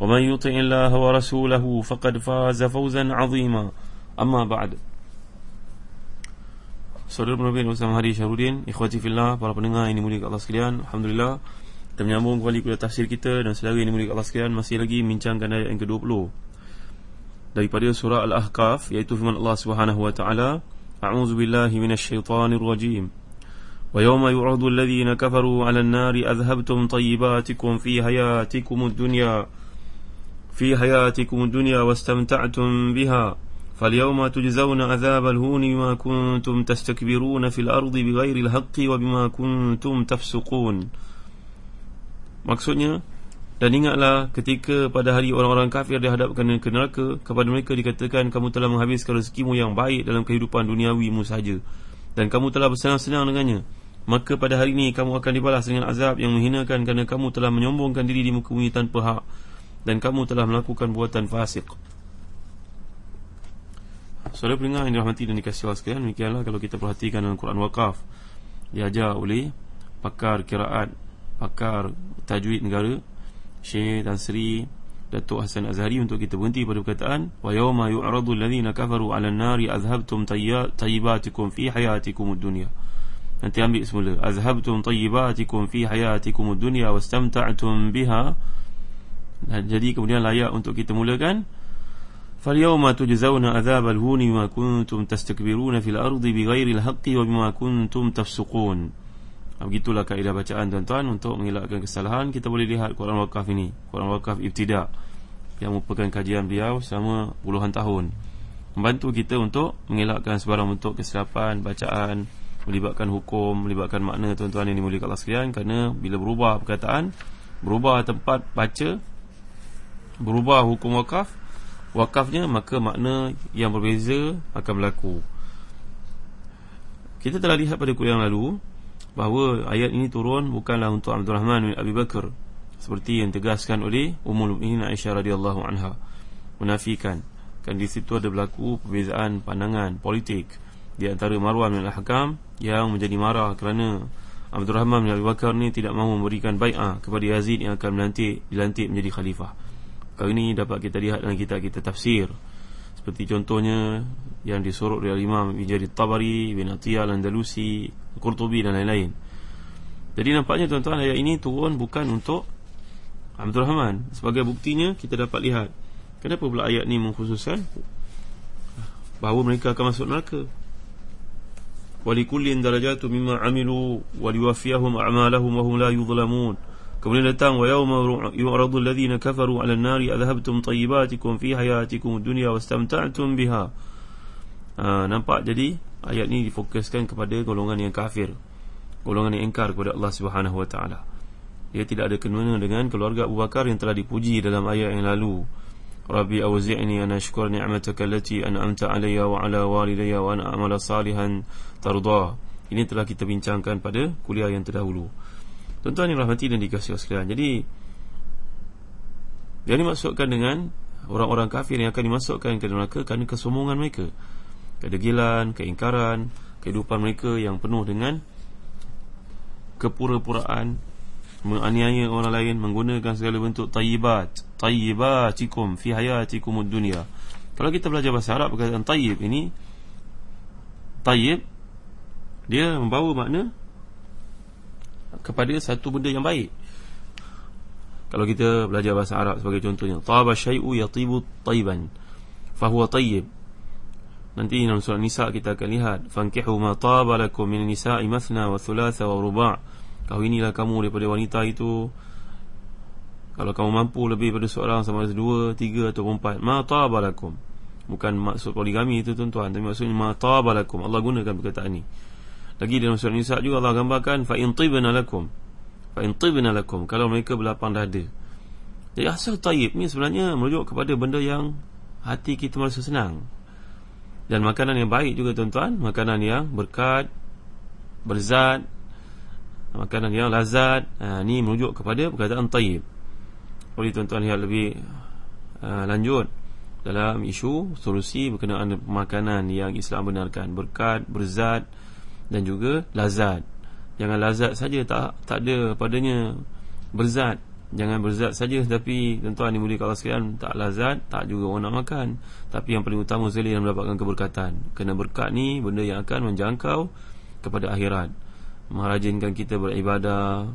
ومن يطع الله ورسوله فقد فاز فوزا عظيما أما بعد Saudara penerbit Ustaz Mahdi Syarudin Ikhwati fillah Para pendengar ini mulia Allah sekalian Alhamdulillah Kita menyambung kembali kuliah tafsir kita Dan saudara ini mulia Allah sekalian Masih lagi bincangkan ayat yang ke-20 Daripada surah Al-Ahqaf Iaitu firman Allah Subhanahu Wa Taala. A'udzu billahi minasyaitonir rajim ويوم يعرض الذين كفروا على النار أذهبتم طيباتكم في حياتكم الدنيا في حياتكم الدنيا واستمتعتم بها فاليوم تجزون عذاب الهون بما كنتم تستكبرون في الأرض بغير الحق وبما كنتم تفسقون Maksudnya Dan ingatlah ketika pada hari orang-orang kafir dihadapkan ke neraka Kepada mereka dikatakan kamu telah menghabiskan rezekimu yang baik dalam kehidupan duniawimu sahaja Dan kamu telah bersenang-senang dengannya Maka pada hari ini kamu akan dibalas dengan azab yang menghinakan Kerana kamu telah menyombongkan diri di muka bumi tanpa hak Dan kamu telah melakukan buatan fasik. Saudara pendengar yang dirahmati dan dikasih Allah sekalian Demikianlah kalau kita perhatikan dalam Quran Waqaf. Diajar oleh pakar kiraat Pakar tajwid negara Syekh Tan Sri Datuk Hasan Azhari untuk kita berhenti pada perkataan wa yawma yu'radu alladhina kafaru 'alan nari azhabtum tayyibatikum fi hayatikum ad-dunya nanti ambil semula azhabtum tayyibatikum fi hayatikum ad-dunya wastamta'tum biha dan jadi kemudian layak untuk kita mulakan. Fal yawma tujzauna adzabal huni ma kuntum tastakbiruna fil ardi bighairi al-haqqi wa bima kuntum tafsuqun. Ah, begitulah kaedah bacaan tuan-tuan Untuk mengelakkan kesalahan. Kita boleh lihat Quran Wakaf ini. Quran Wakaf Ibtidak Yang merupakan kajian beliau Selama puluhan tahun. Membantu kita untuk Mengelakkan sebarang bentuk kesilapan Bacaan Melibatkan hukum Melibatkan makna tuan-tuan yang dimulihkan Allah sekalian. Kerana bila berubah perkataan Berubah tempat baca Berubah hukum wakaf Wakafnya maka makna yang berbeza Akan berlaku Kita telah lihat pada kuliah yang lalu bahawa ayat ini turun bukanlah untuk Abdul Rahman bin Abi Bakar seperti yang tegaskan oleh Ummul Mukminin Aisyah radhiyallahu anha menafikan kan di situ ada berlaku perbezaan pandangan politik di antara Marwan bin Al-Hakam yang menjadi marah kerana Abdul Rahman bin Abi Bakar ni tidak mahu memberikan bai'ah kepada Yazid yang akan melantik dilantik menjadi khalifah. Kali ini dapat kita lihat dalam kitab kita tafsir seperti contohnya yang disorot oleh Imam Ibn Jarir Tabari, Ibn Atiyah Al-Andalusi, Qurtubi dan lain-lain. Jadi nampaknya tuan-tuan ayat ini turun bukan untuk Abdul Rahman. Sebagai buktinya kita dapat lihat kenapa pula ayat ini mengkhususkan bahawa mereka akan masuk neraka. Walikullin darajatu mimma amilu waliwafiyahum a'malahum wa hum la yuzlamun. Kemudian datang wa yawma yu'radu alladhina kafaru 'ala an-nari adhhabtum tayyibatikum fi hayatikum ad-dunya wastamta'tum biha. Ha, nampak jadi ayat ini difokuskan kepada golongan yang kafir. Golongan yang ingkar kepada Allah Subhanahu wa taala. Ia tidak ada kena dengan keluarga Abu Bakar yang telah dipuji dalam ayat yang lalu. Rabbi awzi'ni an ashkur ni'mataka allati an'amta 'alayya wa 'ala walidayya wa an a'mala salihan tardah. Ini telah kita bincangkan pada kuliah yang terdahulu. Tuan-tuan yang rahmati dan dikasihi sekalian. Jadi yang dimaksudkan dengan orang-orang kafir yang akan dimasukkan ke neraka kerana kesombongan mereka. Kedegilan, keingkaran, kehidupan mereka yang penuh dengan kepura-puraan, menganiaya orang lain, menggunakan segala bentuk tayyibat, tayyibatikum fi hayatikum ad-dunya. Kalau kita belajar bahasa Arab perkataan tayyib ini tayyib dia membawa makna kepada satu benda yang baik. Kalau kita belajar bahasa Arab sebagai contohnya, taba syai'u yatibu tayyiban. fahuwa tayyib. Nanti dalam surah nisa kita akan lihat fankihu ma taba lakum min nisa'i mathna wa thulatha wa ruba' kahwinilah kamu daripada wanita itu. Kalau kamu mampu lebih pada seorang sama ada dua, tiga atau empat ma taba lakum. Bukan maksud poligami itu tuan-tuan. Tapi maksudnya ma taba lakum. Allah gunakan perkataan ini lagi dalam surah nisa juga Allah gambarkan fa in tibna lakum. Fa in tibna lakum. Kalau mereka berlapang dada. Jadi asal tayyib ni sebenarnya merujuk kepada benda yang hati kita merasa senang. Dan makanan yang baik juga tuan-tuan. Makanan yang berkat Berzat Makanan yang lazat. Ha, Ini merujuk kepada perkataan tayyib Boleh tuan-tuan lihat lebih uh, Lanjut Dalam isu solusi berkenaan makanan yang Islam benarkan. Berkat, berzat Dan juga lazat. Jangan lazat saja tak tak ada padanya Berzat. Jangan berzat saja Tapi tuan-tuan ni boleh kalau sekalian Tak lazat Tak juga orang nak makan. Tapi yang paling utama sekali Yang mendapatkan keberkatan. Kena berkat ni Benda yang akan menjangkau Kepada akhirat. Merajinkan kita beribadah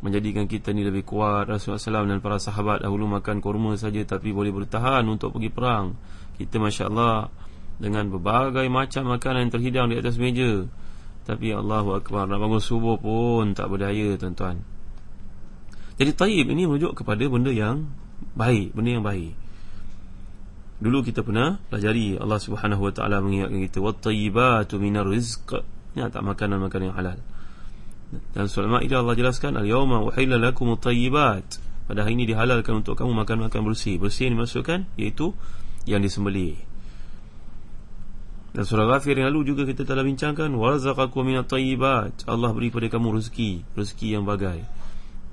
Menjadikan kita ni lebih kuat. Rasulullah SAW dan para sahabat Dahulu makan kurma saja Tapi boleh bertahan untuk pergi perang. Kita Masya Allah Dengan berbagai macam makanan yang terhidang di atas meja Tapi Allahu Akbar Nak bangun subuh pun tak berdaya tuan-tuan jadi tayyib ini merujuk kepada benda yang baik, benda yang baik. Dulu kita pernah pelajari Allah Subhanahu Wa Taala mengingatkan kita wat tayyibatu minar rizq. Ini tak makanan-makanan yang halal. Dan surah Maidah Allah jelaskan al-yawma uhilla lakum at-tayyibat. Pada hari ini dihalalkan untuk kamu makan-makan bersih. Bersih ini maksudkan iaitu yang disembelih. Dan surah Ghafir yang lalu juga kita telah bincangkan warzaqakum minat tayyibat. Allah beri pada kamu rezeki, rezeki yang bagai.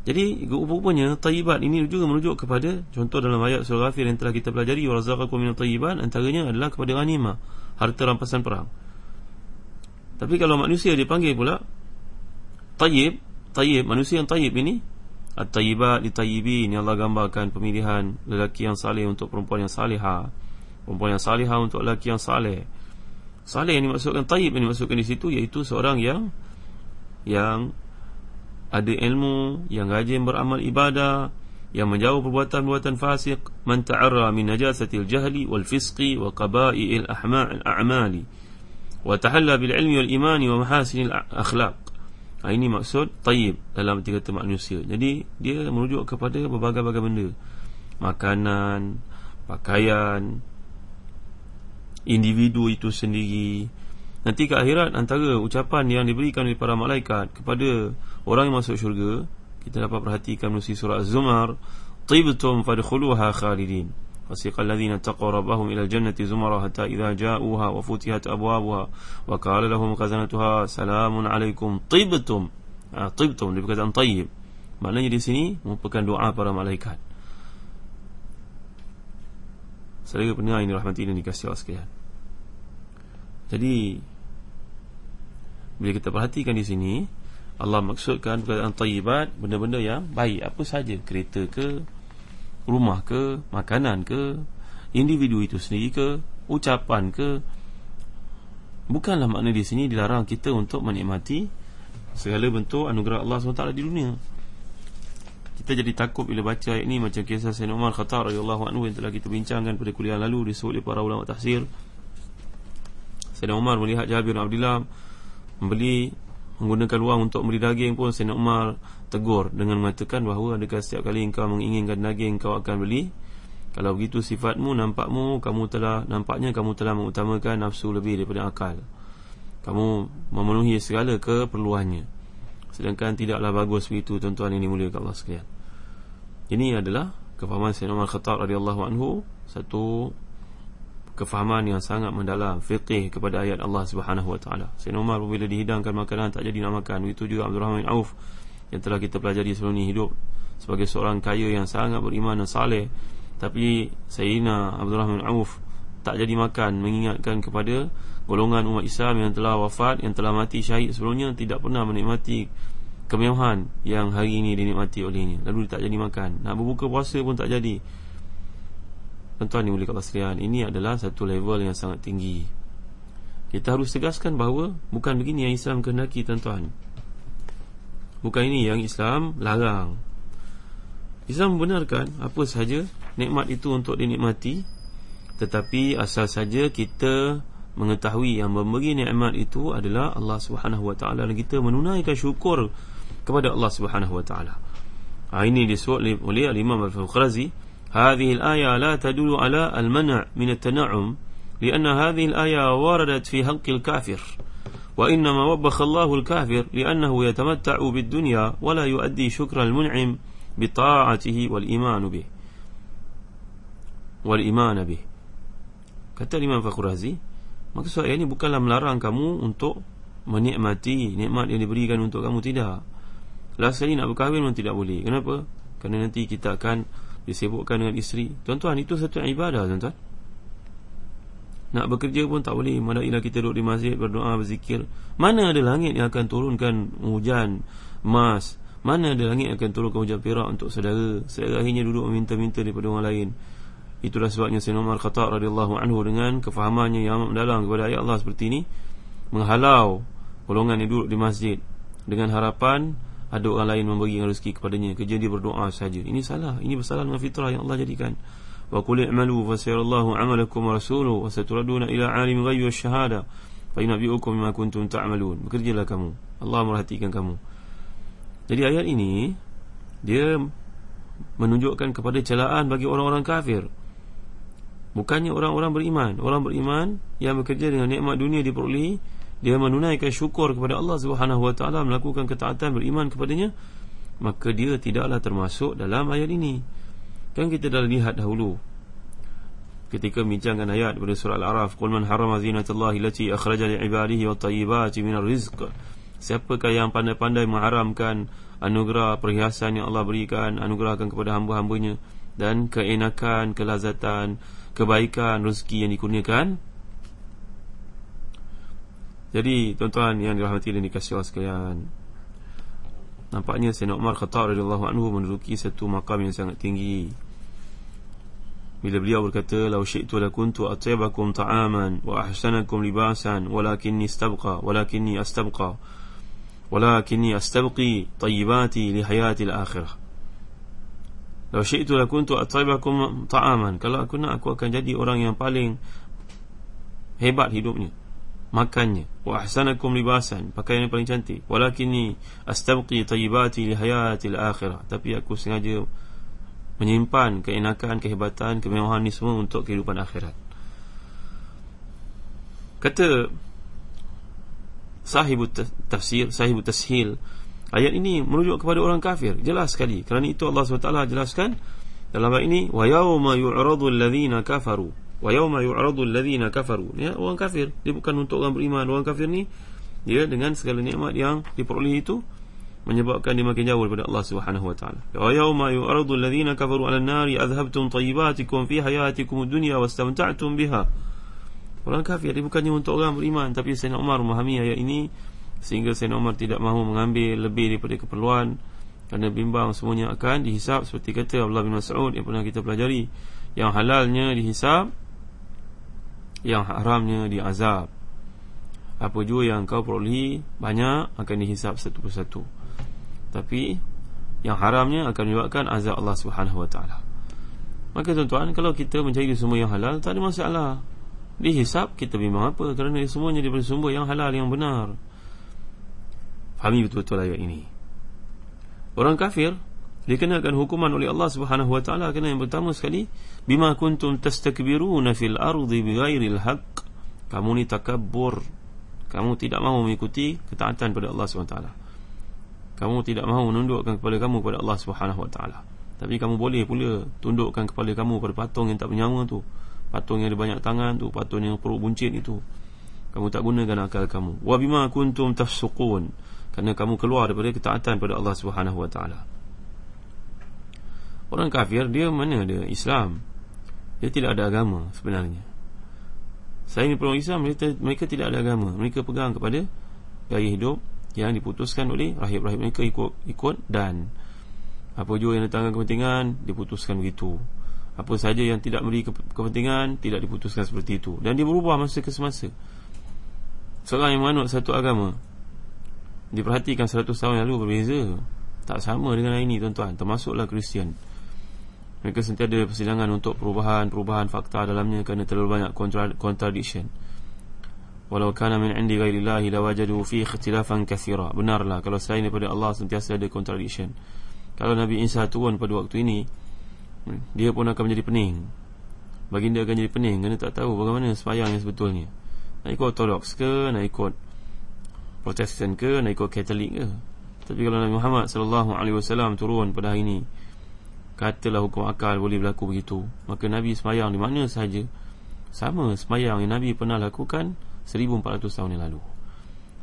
Jadi rupanya tayyibat ini juga merujuk kepada contoh dalam ayat surah Ghafir yang telah kita pelajari warzaqakum minat tayyibat antaranya adalah kepada ghanimah, harta rampasan perang. Tapi kalau manusia dipanggil pula tayyib, tayyib manusia yang tayyib ini at-tayyibat li yang Allah gambarkan pemilihan lelaki yang saleh untuk perempuan yang saleha. Perempuan yang saleha untuk lelaki yang saleh. Saleh ini maksudkan tayyib ini maksudkan di situ iaitu seorang yang yang ada ilmu yang rajin beramal ibadah yang menjauh perbuatan-perbuatan fasik man ta'arra min najasatil jahli wal fisqi wa qaba'il ahma'il a'mali wa tahalla bil ilmi wal imani wa mahasinil akhlaq. Ha, ini maksud tayyib dalam tiga kata manusia. Jadi dia merujuk kepada berbagai-bagai benda. Makanan pakaian individu itu sendiri. Nanti ke akhirat antara ucapan yang diberikan oleh para malaikat kepada orang yang masuk syurga kita dapat perhatikan melalui surah Az-Zumar tibtum fadkhuluha khalidin. Fasiqal ladzina taqaw rabbahum ila al-jannati zumara hatta idza ja'uha wa futihat abwabuha wa qala lahum khazanatuha salamun alaikum tibtum. Ha, tibtum dia berkata tayyib. Maknanya di sini merupakan doa para malaikat Saudara pendengar ini rahmati dan dikasihi Allah sekalian. Jadi bila kita perhatikan di sini Allah maksudkan perkataan tayyibat Benda-benda yang baik. Apa saja? Kereta ke? Rumah ke? Makanan ke? Individu itu sendiri ke? Ucapan ke? Bukanlah makna di sini Dilarang kita untuk menikmati Segala bentuk anugerah Allah SWT di dunia Kita jadi takut bila baca ayat ini Macam kisah Sayyidina Umar Khattar radhiyallahu anhu Yang telah kita bincangkan pada kuliah lalu Disebut oleh para ulama tafsir. Sayyidina Umar melihat Jabir bin Abdullah membeli menggunakan wang untuk membeli daging pun Sayyidina Umar tegur dengan mengatakan bahawa adakah setiap kali engkau menginginkan daging kau akan beli? Kalau begitu sifatmu nampakmu kamu telah nampaknya kamu telah mengutamakan nafsu lebih daripada akal. Kamu memenuhi segala keperluannya sedangkan tidaklah bagus begitu tuan-tuan ini mulia Allah sekalian ini adalah kefahaman Sayyidina Umar Khattab radhiyallahu anhu satu kefahaman yang sangat mendalam fiqih kepada ayat Allah Subhanahu wa taala. Sayyidina Umar bila dihidangkan makanan tak jadi nak makan. Itu juga Abdul Rahman bin Auf yang telah kita pelajari sebelum ini hidup sebagai seorang kaya yang sangat beriman dan saleh. Tapi Sayyidina Abdul Rahman bin Auf tak jadi makan mengingatkan kepada golongan umat Islam yang telah wafat yang telah mati syahid sebelumnya tidak pernah menikmati kemewahan yang hari ini dinikmati olehnya. Lalu tak jadi makan. Nak berbuka puasa pun tak jadi. Tuan-tuan yang mulia Allah sekalian Ini adalah satu level yang sangat tinggi Kita harus tegaskan bahawa Bukan begini yang Islam kehendaki tuan-tuan Bukan ini yang Islam larang Islam membenarkan Apa sahaja nikmat itu untuk dinikmati tetapi asal saja kita mengetahui yang memberi nikmat itu adalah Allah Subhanahu Wa Taala dan kita menunaikan syukur kepada Allah Subhanahu Wa Taala. Ha, ini disebut oleh Imam Al-Fakhrazi, "Hadhihi al-aya la tadullu ala al-man' min at-tan'um, لأن هذه الآية وردت في حق الكافر وإنما وبخ الله الكافر لأنه يتمتع بالدنيا ولا يؤدي شكر المنعم بطاعته والإيمان به والإيمان به kata Imam Fakhr Razi maka soal ini bukanlah melarang kamu untuk menikmati nikmat yang diberikan untuk kamu tidak. Last sekali nak berkahwin pun tidak boleh. Kenapa? kerana nanti kita akan disibukkan dengan isteri. Tuan-tuan itu satu ibadah tuan-tuan. Nak bekerja pun tak boleh. Madailah kita duduk di masjid Berdoa, berzikir. Mana ada langit yang akan turunkan Hujan, emas? Mana ada langit yang akan turunkan hujan perak Untuk saudara? Saudara akhirnya duduk meminta-minta Daripada orang lain Itulah sebabnya Sayyidina Umar Khattab radhiyallahu anhu dengan kefahamannya yang mendalam kepada ayat Allah seperti ini menghalau golongan yang duduk di masjid dengan harapan ada orang lain memberi rezeki kepadanya kerja dia berdoa saja. Ini salah. Ini bersalah dengan fitrah yang Allah jadikan. Wa qul i'malu fa sayarallahu 'amalakum wa rasuluhu wa saturaduna ila 'alim ghaibi wasyahada fa yunabbi'ukum bima kuntum ta'malun. Bekerjalah kamu. Allah merhatikan kamu. Jadi ayat ini dia menunjukkan kepada celaan bagi orang-orang kafir bukannya orang-orang beriman orang beriman yang bekerja dengan nikmat dunia diperolehi dia menunaikan syukur kepada Allah wa taala melakukan ketaatan beriman kepadanya maka dia tidaklah termasuk dalam ayat ini Kan kita dah lihat dahulu ketika bincangkan ayat pada surah Al-A'raf, "Qul man harrama zinatallahi allati akhraja li'ibadihi wat-tayyibati minar rizq." Siapakah yang pandai-pandai mengharamkan anugerah perhiasan yang Allah berikan, anugerahkan kepada hamba-hambanya dan keenakan, kelazatan, kebaikan rezeki yang dikurniakan? Jadi, tuan-tuan yang dirahmati dan dikasihi Allah sekalian, nampaknya Sayyidina Umar Khattab radhiyallahu anhu menduduki satu makam yang sangat tinggi bila beliau berkata law syi'tu lakuntu atyabakum ta'aman wa ahsanakum libasan walakinni istabqa walakinni astabqa walakinni astabqi tayyibati li hayati al-akhirah law syi'tu lakuntu atyabakum ta'aman. Kalau aku nak aku akan jadi orang yang paling hebat hidupnya. Makannya. Wa ahsanakum libasan. Pakaian yang paling cantik. Walakinni astabqi tayyibati li hayati al-akhirah tapi aku sengaja menyimpan keenakan, kehebatan, kemewahan ni semua untuk kehidupan akhirat. Kata sahibu tafsir, sahibu tashil, ayat ini merujuk kepada orang kafir. Jelas sekali. Kerana itu Allah SWT jelaskan dalam ayat ini, وَيَوْمَ يُعْرَضُ الَّذِينَ كَفَرُوا وَيَوْمَ يُعْرَضُ الَّذِينَ كَفَرُوا ya, Orang kafir. Dia bukan untuk orang beriman. Orang kafir ni, dia dengan segala nikmat yang diperoleh itu, menyebabkan dia makin jauh daripada Allah Subhanahu wa taala. Ya yauma yu'radu alladhina kafaru 'ala an-nari adhhabtum tayyibatikum fi hayatikum ad-dunya wastamta'tum biha. Orang kafir dia bukannya untuk orang beriman tapi Sayyidina Umar memahami ayat ini sehingga Sayyidina Umar tidak mahu mengambil lebih daripada keperluan kerana bimbang semuanya akan dihisap seperti kata Abdullah bin Mas'ud yang pernah kita pelajari yang halalnya dihisap yang haramnya diazab. Apa jua yang kau perolehi banyak akan dihisap satu persatu tapi yang haramnya akan menyebabkan azab Allah Taala. Maka tuan-tuan, kalau kita mencari semua yang halal, tak ada masalah. Dihisap kita bimbang apa kerana semuanya daripada sumber yang halal yang benar. Fahami betul-betul ayat ini. Orang kafir dikenakan hukuman oleh Allah Subhanahu Wa Taala kerana yang pertama sekali bima kuntum tastakbiruna fil ardi bighairil haqq. Kamu ni takabbur. Kamu tidak mahu mengikuti ketaatan pada Allah Subhanahu Wa Taala kamu tidak mahu menundukkan kepada kamu kepada Allah Subhanahu Wa Taala. Tapi kamu boleh pula tundukkan kepala kamu pada patung yang tak bernyawa tu. Patung yang ada banyak tangan tu, patung yang perut buncit itu. Kamu tak gunakan akal kamu. Wa bima kuntum tafsuqun. Kerana kamu keluar daripada ketaatan pada Allah Subhanahu Wa Taala. Orang kafir dia mana ada Islam? Dia tidak ada agama sebenarnya. Saya ni orang Islam mereka, mereka tidak ada agama. Mereka pegang kepada gaya hidup yang diputuskan oleh rahib-rahib mereka ikut ikut dan apa jua yang datangkan kepentingan diputuskan begitu apa saja yang tidak beri kepentingan tidak diputuskan seperti itu dan dia berubah masa ke semasa seorang yang menganut satu agama diperhatikan 100 tahun lalu berbeza. Tak sama dengan hari ini tuan-tuan. Termasuklah Kristian. Mereka sentiasa persidangan untuk perubahan-perubahan fakta dalamnya Kerana terlalu banyak contradiction. Walau kana min indi ghairillahi lawajadu fi ikhtilafan kathira. Benarlah kalau selain daripada Allah sentiasa ada contradiction. Kalau Nabi Isa turun pada waktu ini Dia pun akan menjadi pening. Baginda akan jadi pening. Kerana tak tahu bagaimana semayang yang sebetulnya. Nak ikut ortodoks ke Nak ikut protestan ke Nak ikut katolik ke. Tapi kalau Nabi Muhammad SAW turun pada hari ini Katalah hukum akal boleh berlaku begitu. Maka Nabi semayang di mana sahaja. Sama semayang yang Nabi pernah lakukan 1400 tahun yang lalu.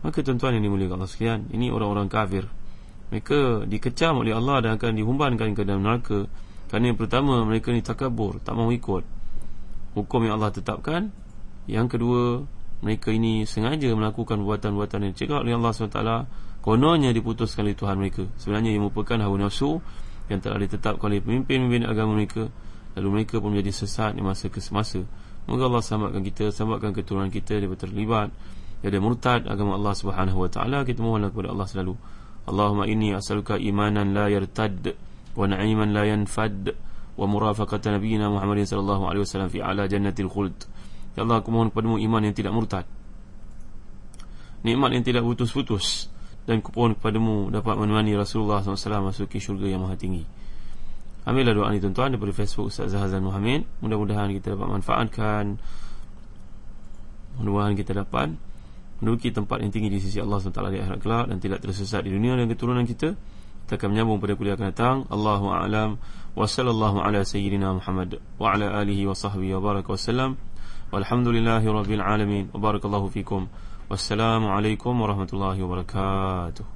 Maka tuan-tuan yang dimuliakan Allah sekalian Ini orang-orang kafir. Mereka dikecam oleh Allah dan akan dihumbankan ke dalam neraka. Kerana yang pertama mereka ni takabur Tak mahu ikut. Hukum yang Allah tetapkan. Yang kedua Mereka ini sengaja melakukan buatan-buatan yang cegah oleh Allah SWT. Kononnya diputuskan oleh Tuhan mereka. Sebenarnya ia merupakan hawa nafsu Yang telah ditetapkan oleh pemimpin-pemimpin agama mereka. Lalu mereka pun menjadi sesat di masa ke semasa Moga Allah selamatkan kita Selamatkan keturunan kita Daripada terlibat Dari murtad agama Allah subhanahu wa ta'ala Kita mohonlah kepada Allah selalu. Allahumma inni asaluka imanan la yartad Wa na'iman la yanfad Wa murafaqata nabiyina Muhammadin sallallahu alaihi wasallam Fi ala jannatil khuld Ya Allah aku mohon kepadamu iman yang tidak murtad. Nikmat yang tidak putus-putus. Dan aku mohon kepadamu Dapat menemani Rasulullah SAW Masuki syurga yang maha tinggi. Ambillah doa ni tuan-tuan daripada Facebook Ustaz Zahazan Muhammad Mudah-mudahan kita dapat manfaatkan. Mudah-mudahan kita dapat Menduduki tempat yang tinggi di sisi Allah SWT di akhirat kelak Dan tidak tersesat di dunia dan keturunan kita. Kita akan menyambung pada kuliah akan datang. Allahu a'lam. Wa sallallahu ala sayyidina Muhammad Wa ala alihi wa sahbihi wa baraka Walhamdulillahi rabbil alamin. Wa barakallahu fikum. Wassalamualaikum warahmatullahi wabarakatuh